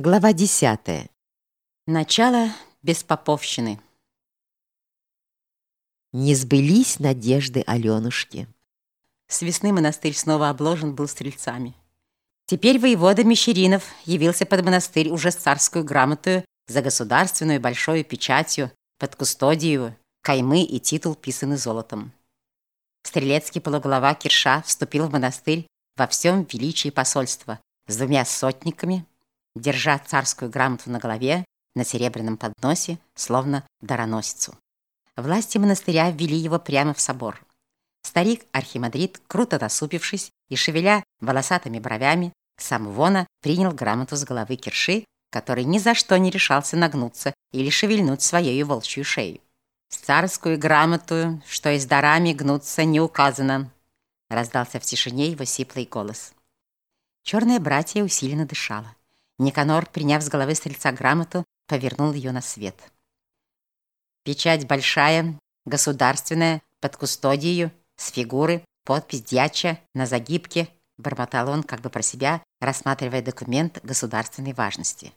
Глава 10. Начало беспоповщины. Не сбылись надежды Аленушки. С весны монастырь снова обложен был стрельцами. Теперь воевода Мещеринов явился под монастырь уже с царскую грамотою за государственную большой печатью под кустодию, каймы и титул писаны золотом. Стрелецкий полуголова Кирша вступил в монастырь во всем величии посольства с двумя сотниками, держа царскую грамоту на голове, на серебряном подносе, словно дароносицу. Власти монастыря ввели его прямо в собор. Старик-архимандрит, круто насупившись и шевеля волосатыми бровями, сам вона принял грамоту с головы Кирши, который ни за что не решался нагнуться или шевельнуть своей волчью шею. «С царскую грамоту, что и с дарами гнуться не указано», раздался в тишине его сиплый голос. Черное братье усиленно дышало. Никанор, приняв с головы стрельца грамоту, повернул ее на свет. Печать большая, государственная, под кустодию, с фигуры, подпись дьяча на загибке, бормотал он как бы про себя, рассматривая документ государственной важности.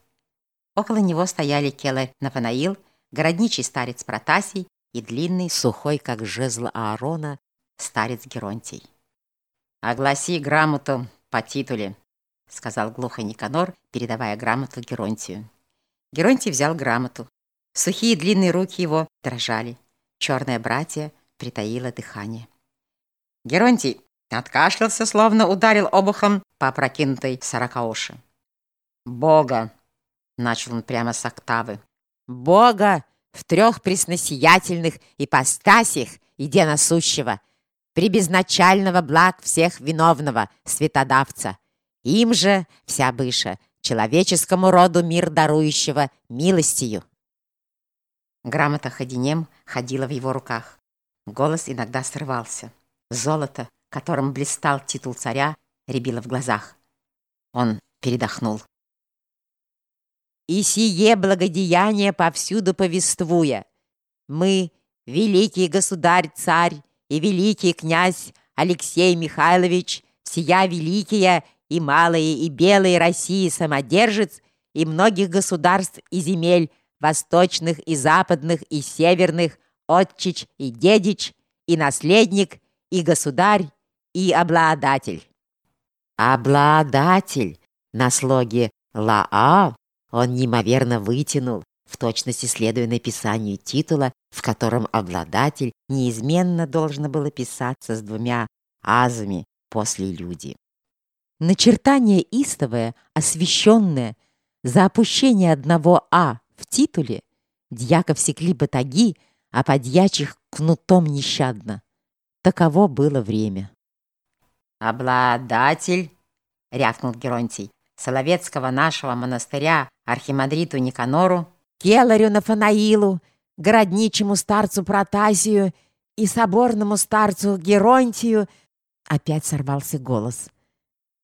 Около него стояли келарь Нафанаил, городничий старец Протасий и длинный, сухой, как жезл Аарона, старец Геронтий. «Огласи грамоту по титуле», — сказал глухо Никанор, передавая грамоту Геронтию. Геронтий взял грамоту. Сухие длинные руки его дрожали. Черное братье притаило дыхание. Геронтий откашлялся, словно ударил обухом по опрокинутой сорокаоши. «Бога!» — начал он прямо с октавы. «Бога в трех пресносиятельных ипостасях, иде насущего, прибезначального благ всех виновного, светодавца, им же вся быша, человеческому роду мир дарующего милостью. Грамота Ходинем ходила в его руках. Голос иногда срывался. Золото, которым блистал титул царя, рябило в глазах. Он передохнул. «И сие благодеяние повсюду повествуя, мы, великий государь-царь и великий князь Алексей Михайлович, сия великие и малые, и белые России самодержец, и многих государств и земель, восточных и западных и северных, отчич и дедич, и наследник, и государь, и обладатель. Обладатель на слоге «лаа» он неимоверно вытянул, в точности следуя написанию титула, в котором обладатель неизменно должно было писаться с двумя азами после люди. Начертание истовое, освященное, за опущение одного «а» в титуле, дьяков секли батаги, а подьячих кнутом нещадно. Таково было время. «Обладатель!» — рявкнул Геронтий. «Соловецкого нашего монастыря архимандриту Никанору, Келарю Нафанаилу, городничему старцу Протасию и соборному старцу Геронтию...» Опять сорвался голос —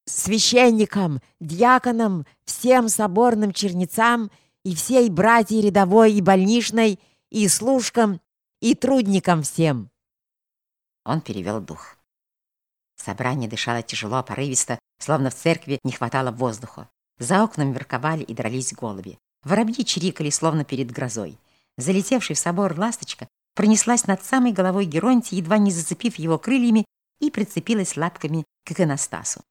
священникам, дьяконам, всем соборным чернецам и всей братьей рядовой и больничной, и служкам, и трудникам всем. Он перевел дух. Собрание дышало тяжело, порывисто, словно в церкви не хватало воздуха. За окнами верковали и дрались голуби. Воробьи чирикали, словно перед грозой. Залетевший в собор ласточка пронеслась над самой головой Геронтия, едва не зацепив его крыльями, и прицепилась лапками к иконостасу.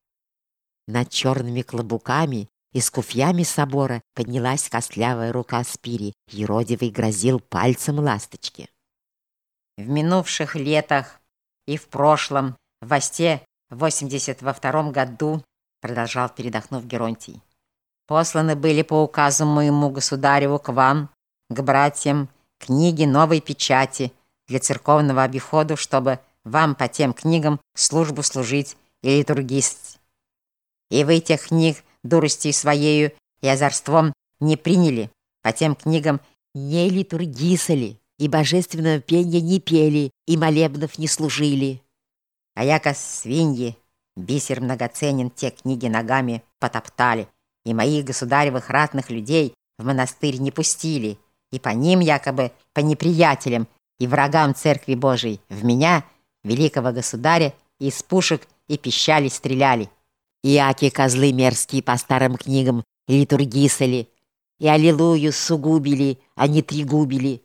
Над черными клобуками и скуфьями собора поднялась костлявая рука Спири. Еродивый грозил пальцем ласточки. В минувших летах и в прошлом, в Осте, в 82 году, продолжал, передохнув Геронтий, посланы были по указу моему государеву к вам, к братьям, книги новой печати для церковного обиходу, чтобы вам по тем книгам службу служить и литургист и вы тех книг дуростью своею и озорством не приняли, по тем книгам не литургисали, и божественного пения не пели, и молебнов не служили. А яко свиньи, бисер многоценен, те книги ногами потоптали, и моих государевых ратных людей в монастырь не пустили, и по ним якобы по неприятелям и врагам Церкви Божией в меня, великого государя, из пушек и пищали стреляли. Яки козлы мерзкие по старым книгам литургисали, и аллилуйю сугубили, а не тригубили.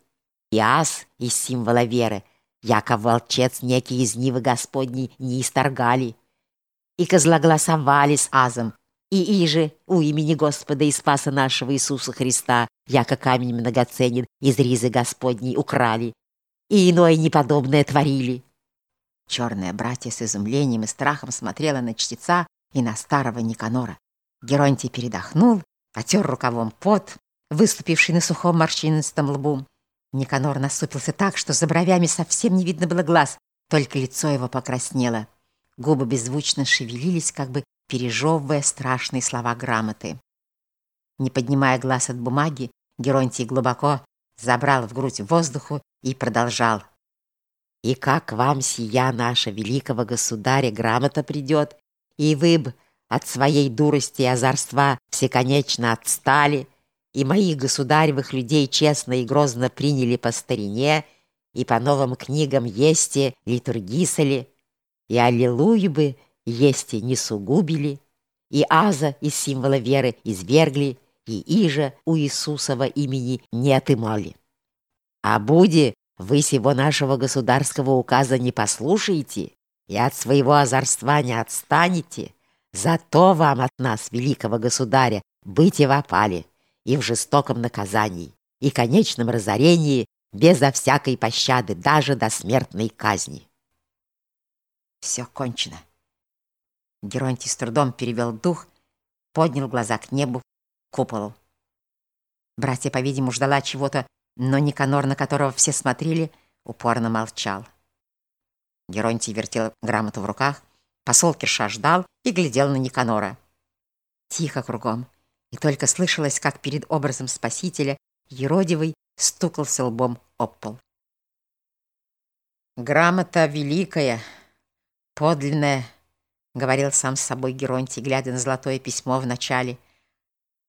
И ас из символа веры, яков волчец некий из Нивы Господней не исторгали. И козлогласовали с азом, и иже у имени Господа и Спаса нашего Иисуса Христа, яко камень многоценен из ризы Господней украли, и иное неподобное творили. Черное братья с изумлением и страхом смотрела на чтеца и на старого Никанора. Геронтий передохнул, потер рукавом пот, выступивший на сухом морщинистом лбу. Никанор насупился так, что за бровями совсем не видно было глаз, только лицо его покраснело. Губы беззвучно шевелились, как бы пережевывая страшные слова грамоты. Не поднимая глаз от бумаги, Геронтий глубоко забрал в грудь воздуху и продолжал. И как вам сия наша великого государя грамота придет, и вы б от своей дурости и озорства всеконечно отстали, и моих государевых людей честно и грозно приняли по старине, и по новым книгам есте литургисали, и аллилуйю бы есте не сугубили, и аза из символа веры извергли, и ижа у Иисусова имени не отымали. А буди вы сего нашего государского указа не послушаете и от своего озорства не отстанете, зато вам от нас, великого государя, быть и в опале, и в жестоком наказании, и конечном разорении, безо всякой пощады, даже до смертной казни. Все кончено. Геронтий с трудом перевел дух, поднял глаза к небу, к куполу. Братья, по-видимому, ждала чего-то но Никанор, на которого все смотрели, упорно молчал. Геронтий вертел грамоту в руках, посол Кирша ждал и глядел на Никанора. Тихо кругом, и только слышалось, как перед образом Спасителя Еродивый стукался лбом об пол. «Грамота великая, подлинная», — говорил сам с собой Геронтий, глядя на золотое письмо в начале.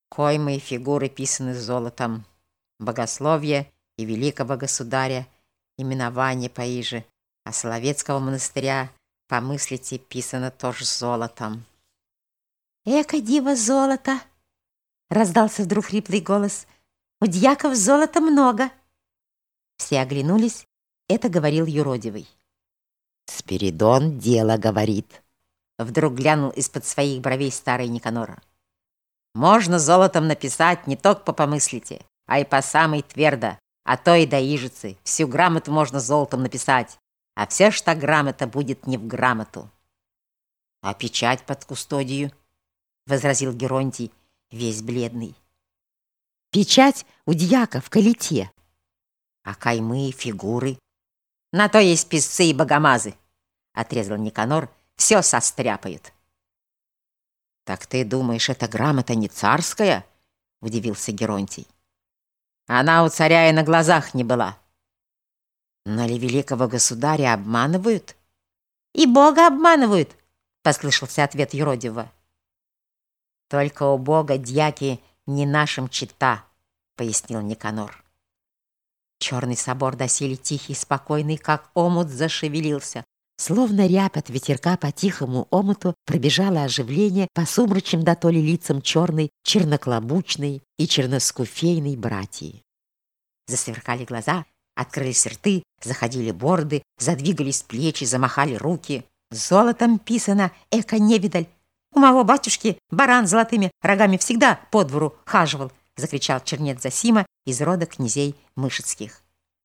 «Коймы и фигуры писаны золотом» богословия и великого государя, именование поиже, а Соловецкого монастыря, помыслите, писано тоже золотом. «Эка дива золото!» — раздался вдруг хриплый голос. «У дьяков золота много!» Все оглянулись, это говорил юродивый. «Спиридон дело говорит», — вдруг глянул из-под своих бровей старый Никанор. «Можно золотом написать, не только по помыслите а и по самой твердо, а то и до ижицы. Всю грамоту можно золотом написать, а вся что грамота будет не в грамоту. А печать под кустодию, возразил Геронтий, весь бледный. Печать у дьяка в калите. А каймы, фигуры. На то есть писцы и богомазы, отрезал Никанор, все состряпают. Так ты думаешь, эта грамота не царская? Удивился Геронтий. Она у царя и на глазах не была. Но ли великого государя обманывают? И Бога обманывают, послышался ответ Юродива. Только у Бога дьяки не нашим чита, пояснил Никанор. Черный собор доселе тихий, спокойный, как омут, зашевелился. Словно рябь от ветерка по тихому омуту пробежало оживление по сумрачным да то ли лицам черной, черноклобучной и черноскуфейной братьи. Засверкали глаза, открылись рты, заходили борды, задвигались плечи, замахали руки. Золотом писано «Эко-невидаль». «У моего батюшки баран золотыми рогами всегда по двору хаживал», закричал чернец Засима из рода князей Мышецких.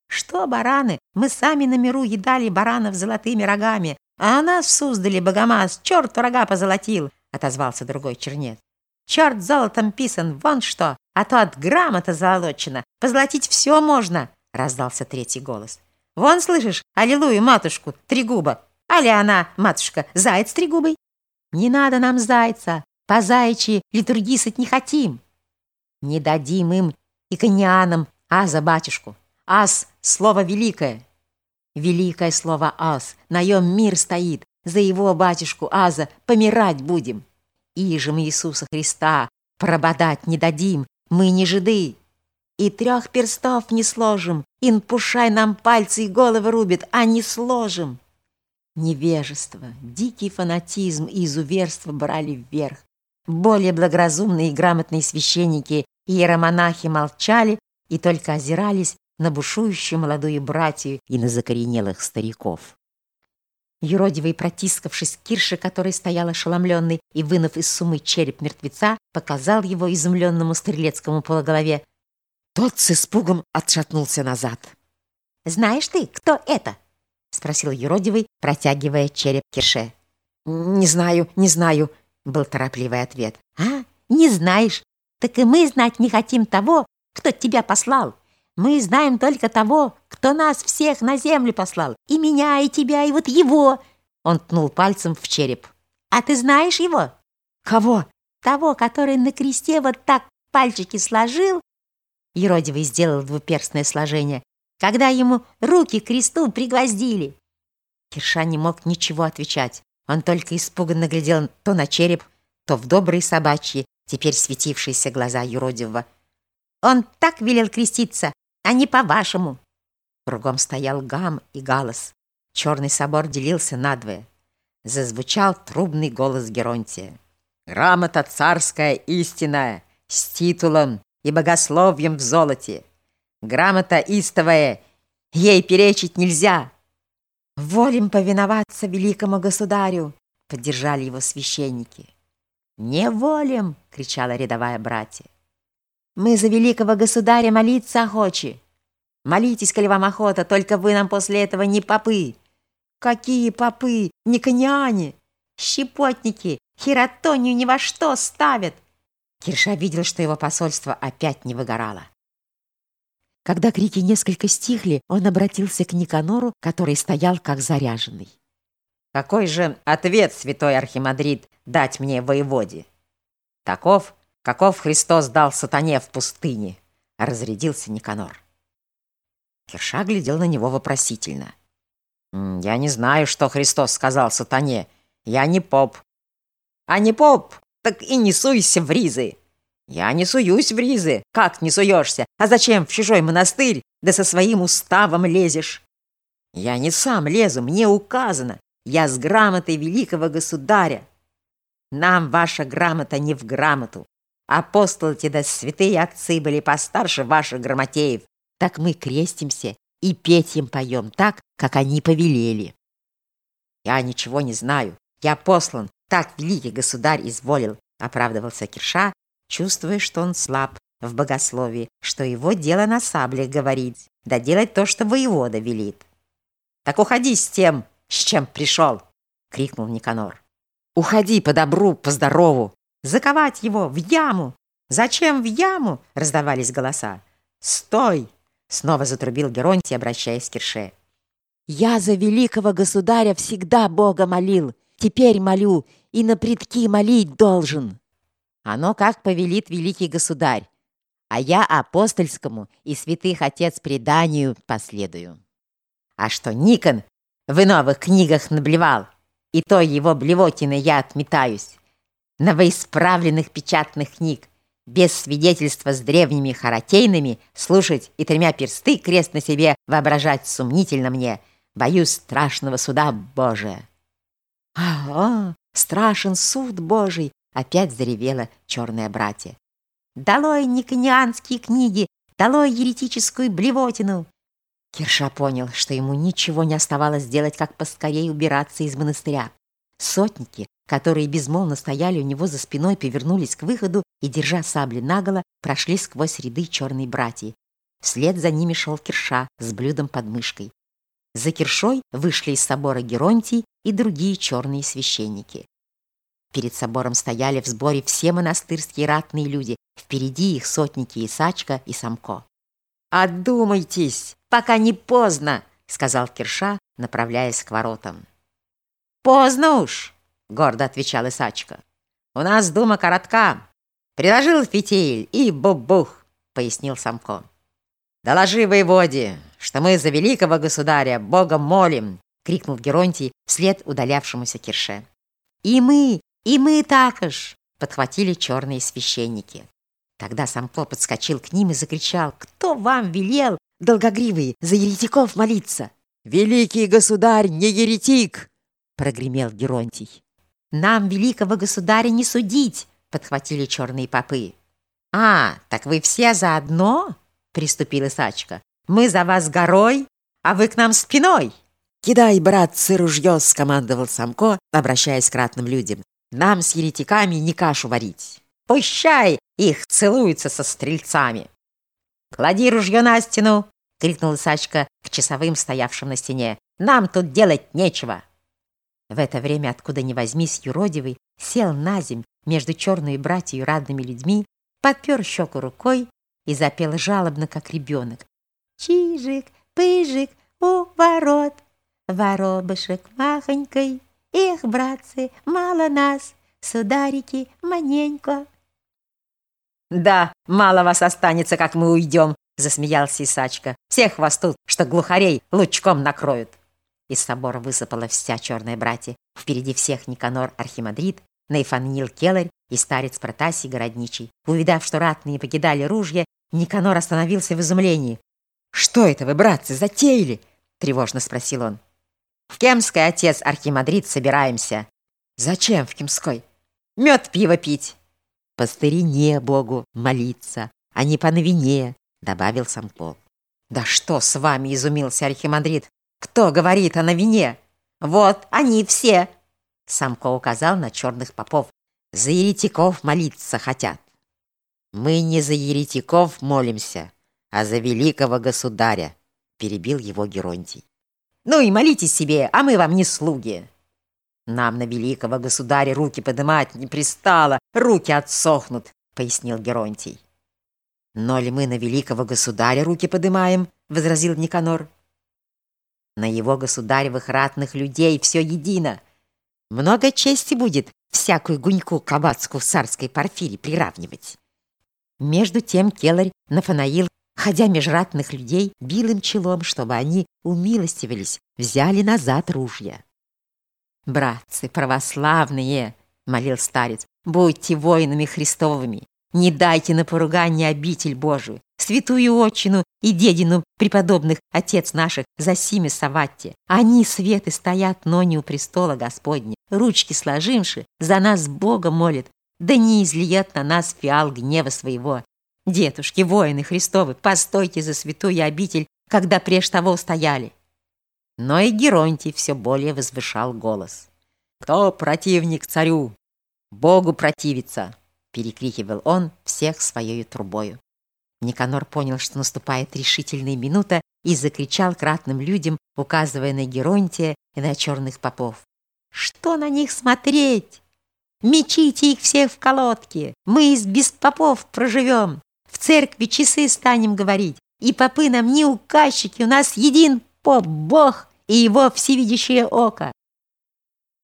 Что бараны? Мы сами на миру едали баранов золотыми рогами, а нас в Суздале богомаз черт рога позолотил, отозвался другой чернец. Черт золотом писан, вон что, а то от грамота золочено. Позолотить все можно, раздался третий голос. Вон, слышишь, аллилуйя, матушку, три губа. Али она, матушка, заяц тригубый? Не надо нам зайца, по заячьи литургисать не хотим. Не дадим им и коньянам, а за батюшку. Ас — слово великое. Великое слово ас. На нем мир стоит. За его батюшку Аза помирать будем. Ижем Иисуса Христа прободать не дадим. Мы не жиды. И трех перстов не сложим. Ин пушай нам пальцы и головы рубит, а не сложим. Невежество, дикий фанатизм и изуверство брали вверх. Более благоразумные и грамотные священники и иеромонахи молчали и только озирались на бушующую молодую братью и на закоренелых стариков. Юродивый, протискавшись к Кирше, который стоял ошеломленный и, вынув из сумы череп мертвеца, показал его изумленному стрелецкому полуголове. Тот с испугом отшатнулся назад. «Знаешь ты, кто это?» — спросил юродивый, протягивая череп Кирше. «Не знаю, не знаю», — был торопливый ответ. «А, не знаешь? Так и мы знать не хотим того, кто тебя послал. Мы знаем только того, кто нас всех на землю послал. И меня, и тебя, и вот его. Он ткнул пальцем в череп. А ты знаешь его? Кого? Того, который на кресте вот так пальчики сложил. Еродивый сделал двуперстное сложение. Когда ему руки к кресту пригвоздили. Кирша не мог ничего отвечать. Он только испуганно глядел то на череп, то в добрые собачьи, теперь светившиеся глаза юродивого. Он так велел креститься, а не по-вашему». Кругом стоял гам и галас. Черный собор делился надвое. Зазвучал трубный голос Геронтия. «Грамота царская истинная, с титулом и богословием в золоте. Грамота истовая, ей перечить нельзя». «Волим повиноваться великому государю», — поддержали его священники. «Не волим!» — кричала рядовая братья. Мы за великого государя молиться охочи. Молитесь, коли вам охота, только вы нам после этого не попы. Какие попы? Не коняне. Щепотники хиротонию ни во что ставят. Кирша видел, что его посольство опять не выгорало. Когда крики несколько стихли, он обратился к Никанору, который стоял как заряженный. «Какой же ответ, святой архимандрит, дать мне воеводе? Таков, каков Христос дал сатане в пустыне, разрядился Никанор. Кирша глядел на него вопросительно. «Я не знаю, что Христос сказал сатане. Я не поп». «А не поп, так и не суйся в ризы». «Я не суюсь в ризы. Как не суешься? А зачем в чужой монастырь, да со своим уставом лезешь?» «Я не сам лезу, мне указано. Я с грамотой великого государя». «Нам ваша грамота не в грамоту. Апостолы-те да святые отцы были постарше ваших грамотеев. Так мы крестимся и петь им поем так, как они повелели. Я ничего не знаю. Я послан. Так великий государь изволил, оправдывался Кирша, чувствуя, что он слаб в богословии, что его дело на сабле говорить, да делать то, что воевода велит. «Так уходи с тем, с чем пришел!» — крикнул Никанор. «Уходи по добру, по здорову, Заковать его в яму! Зачем в яму?» — раздавались голоса. «Стой!» — снова затрубил Геронтий, обращаясь к Кирше. «Я за великого государя всегда Бога молил, теперь молю и на предки молить должен». «Оно как повелит великий государь, а я апостольскому и святых отец преданию последую». «А что Никон в новых книгах наблевал, и то его блевотины я отметаюсь новоисправленных печатных книг, без свидетельства с древними харатейными, слушать и тремя персты крест на себе воображать сумнительно мне. Боюсь страшного суда Божия. «А, -а страшен суд Божий!» — опять заревела черное братья. «Долой никонианские книги! Долой еретическую блевотину!» Кирша понял, что ему ничего не оставалось делать, как поскорее убираться из монастыря. Сотники, которые безмолвно стояли у него за спиной, повернулись к выходу и, держа сабли наголо, прошли сквозь ряды черной братьи. Вслед за ними шел Кирша с блюдом под мышкой. За Киршой вышли из собора Геронтий и другие черные священники. Перед собором стояли в сборе все монастырские ратные люди, впереди их сотники Исачка и Самко. «Одумайтесь, пока не поздно!» — сказал Кирша, направляясь к воротам. «Поздно уж!» — гордо отвечал Исачка. «У нас дума коротка. Приложил фитиль и бубух!» — пояснил Самко. «Доложи воеводе, что мы за великого государя Богом молим!» — крикнул Геронтий вслед удалявшемуся Кирше. «И мы, и мы так ж!» — подхватили черные священники. Тогда Самко подскочил к ним и закричал, «Кто вам велел, долгогривые, за еретиков молиться?» «Великий государь не еретик!» — прогремел Геронтий. «Нам великого государя не судить!» подхватили черные попы. «А, так вы все заодно?» — приступила Сачка. «Мы за вас горой, а вы к нам спиной!» «Кидай, братцы, ружье!» — скомандовал Самко, обращаясь к ратным людям. «Нам с еретиками не кашу варить. Пущай их целуются со стрельцами!» «Клади ружье на стену!» — крикнула Сачка к часовым, стоявшим на стене. «Нам тут делать нечего!» В это время, откуда ни возьмись, юродивый сел на земь между черной братьей и радными людьми, подпер щеку рукой и запел жалобно, как ребенок. «Чижик, пыжик у ворот, воробышек махонькой, Эх, братцы, мало нас, сударики, маненько!» «Да, мало вас останется, как мы уйдем», — засмеялся Исачка. «Всех вас тут, что глухарей лучком накроют». Из собора высыпала вся черная братья. Впереди всех Никанор Архимандрит, Нейфанил Келарь и старец Протасий Городничий. Увидав, что ратные покидали ружья, Никанор остановился в изумлении. «Что это вы, братцы, затеяли?» — тревожно спросил он. «В Кемской, отец Архимандрит, собираемся». «Зачем в Кемской?» «Мед пиво пить». «По старине Богу молиться, а не по новине», — добавил Сампол. «Да что с вами?» — изумился Архимандрит. «Кто говорит о новине?» «Вот они все!» Самко указал на черных попов. «За еретиков молиться хотят». «Мы не за еретиков молимся, а за великого государя», — перебил его Геронтий. «Ну и молитесь себе, а мы вам не слуги». «Нам на великого государя руки подымать не пристало, руки отсохнут», — пояснил Геронтий. «Но ли мы на великого государя руки подымаем?» — возразил Никанор. «На его государевых ратных людей все едино. Много чести будет всякую гуньку кабацку в царской парфире приравнивать». Между тем Келарь Нафанаил, ходя меж ратных людей, бил им челом, чтобы они умилостивились, взяли назад ружья. «Братцы православные!» — молил старец. «Будьте воинами Христовыми! Не дайте на поругание обитель Божию, святую отчину и дедину преподобных отец наших за сими. Они светы стоят, но не у престола Господня, ручки сложивши, за нас Бога молят, да не излиет на нас фиал гнева своего. Дедушки, воины Христовы, постойте за святую обитель, когда прежде того стояли. Но и Геронтий все более возвышал голос. «Кто противник царю? Богу противится!» перекрикивал он всех своей трубою. Никанор понял, что наступает решительная минута, и закричал кратным людям, указывая на Геронтия и на черных попов. «Что на них смотреть? Мечите их всех в колодки! Мы из без попов проживем! В церкви часы станем говорить, и попы нам не указчики, у нас един поп, Бог и его всевидящее око!»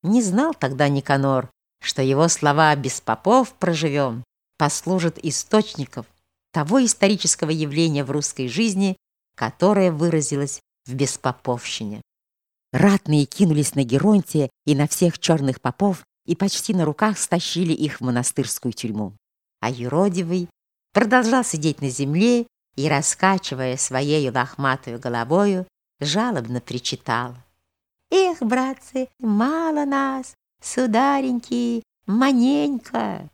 Не знал тогда Никанор, что его слова «без попов проживем» послужат источником того исторического явления в русской жизни, которое выразилось в беспоповщине. Ратные кинулись на Геронтия и на всех черных попов и почти на руках стащили их в монастырскую тюрьму. А юродивый продолжал сидеть на земле и, раскачивая своей лохматую головою, жалобно причитал. «Эх, братцы, мало нас, судареньки, маненько!»